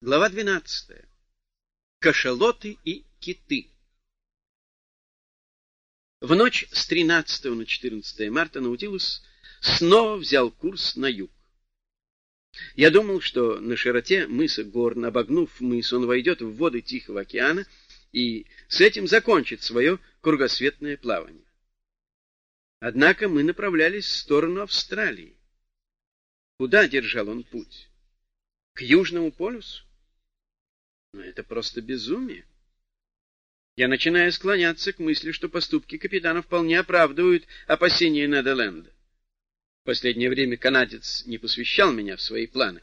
Глава 12. Кашалоты и киты. В ночь с 13 на 14 марта Наутилус снова взял курс на юг. Я думал, что на широте мыса Горн, обогнув мыс, он войдет в воды Тихого океана и с этим закончит свое кругосветное плавание. Однако мы направлялись в сторону Австралии. Куда держал он путь? К Южному полюсу? Но это просто безумие. Я начинаю склоняться к мысли, что поступки капитана вполне оправдывают опасения Неделенда. В последнее время канадец не посвящал меня в свои планы.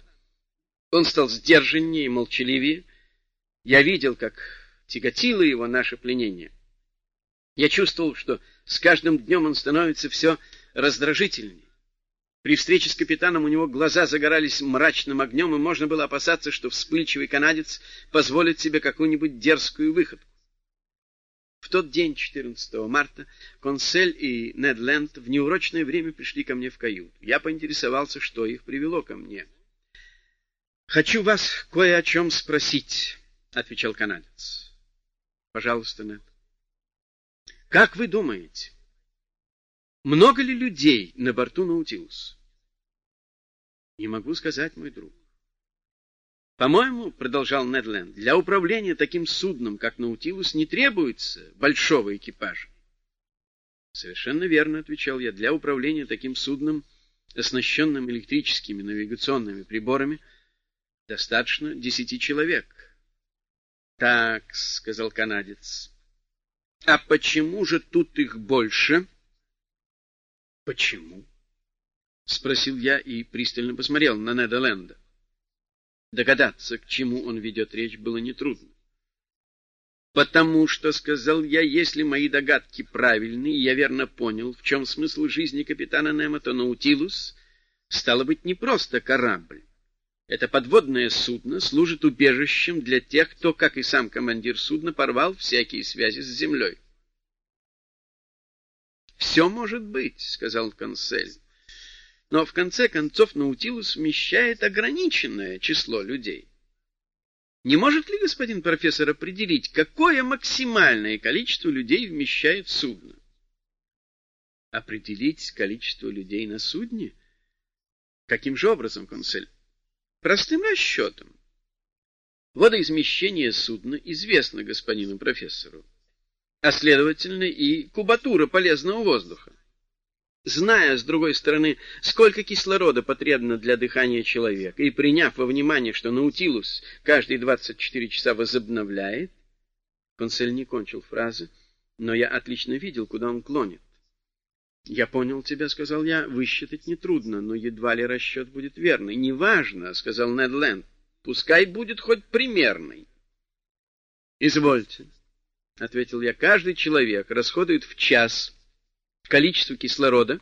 Он стал сдержаннее и молчаливее. Я видел, как тяготило его наше пленение. Я чувствовал, что с каждым днем он становится все раздражительнее. При встрече с капитаном у него глаза загорались мрачным огнем, и можно было опасаться, что вспыльчивый канадец позволит себе какую-нибудь дерзкую выходку. В тот день, 14 марта, Консель и Нед Ленд в неурочное время пришли ко мне в каюту. Я поинтересовался, что их привело ко мне. — Хочу вас кое о чем спросить, — отвечал канадец. — Пожалуйста, Нед. — Как вы думаете, много ли людей на борту Наутилус? Не могу сказать, мой друг. По-моему, продолжал Недленд, для управления таким судном, как Наутилус, не требуется большого экипажа. Совершенно верно, отвечал я. Для управления таким судном, оснащенным электрическими навигационными приборами, достаточно десяти человек. Так, сказал канадец. А почему же тут их больше? Почему? — спросил я и пристально посмотрел на Неда Ленда. Догадаться, к чему он ведет речь, было нетрудно. «Потому что, — сказал я, — если мои догадки правильны, и я верно понял, в чем смысл жизни капитана Немо, то Наутилус стало быть не просто корабль. Это подводное судно служит убежищем для тех, кто, как и сам командир судна, порвал всякие связи с землей. «Все может быть», — сказал консель. «Но в конце концов Наутилус вмещает ограниченное число людей. Не может ли господин профессор определить, какое максимальное количество людей вмещает судно?» «Определить количество людей на судне? Каким же образом, консель?» «Простым расчетом. Водоизмещение судна известно господину профессору а следовательно и кубатура полезного воздуха. Зная, с другой стороны, сколько кислорода потребно для дыхания человека, и приняв во внимание, что Наутилус каждые 24 часа возобновляет, Консель не кончил фразы, но я отлично видел, куда он клонит. «Я понял тебя», — сказал я, — «высчитать нетрудно, но едва ли расчет будет верный». «Неважно», — сказал Нед Ленд, — «пускай будет хоть примерный». «Извольте», — ответил я, — каждый человек расходует в час количество кислорода,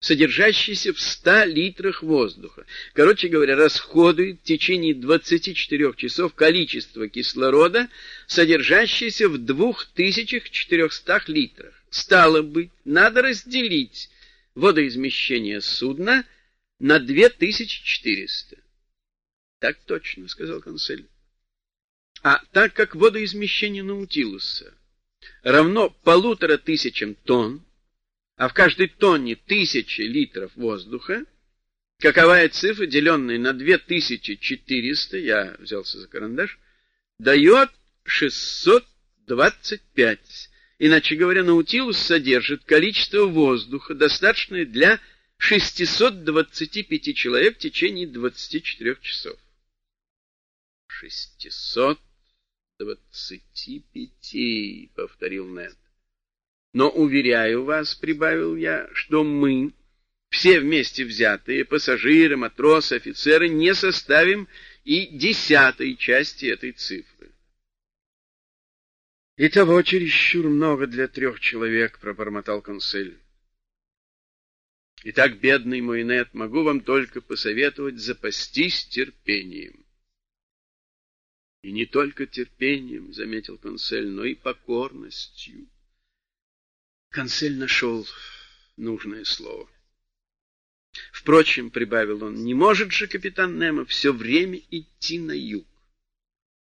содержащееся в 100 литрах воздуха. Короче говоря, расходует в течение 24 часов количество кислорода, содержащееся в 2400 литрах. Стало быть, надо разделить водоизмещение судна на 2400. — Так точно, — сказал консель. А так как водоизмещение Наутилуса равно полутора тысячам тонн, а в каждой тонне тысячи литров воздуха, каковая цифра, деленная на 2400, я взялся за карандаш, дает 625. Иначе говоря, Наутилус содержит количество воздуха, достаточное для 625 человек в течение 24 часов. 600 двадцати пяти, — повторил Нед. Но, уверяю вас, — прибавил я, — что мы, все вместе взятые, пассажиры, матросы, офицеры, не составим и десятой части этой цифры. — И того чересчур много для трех человек, — пробормотал консель. — Итак, бедный мой Нед, могу вам только посоветовать запастись терпением. И не только терпением, — заметил консель, — но и покорностью. Консель нашел нужное слово. Впрочем, — прибавил он, — не может же капитан Немо все время идти на юг.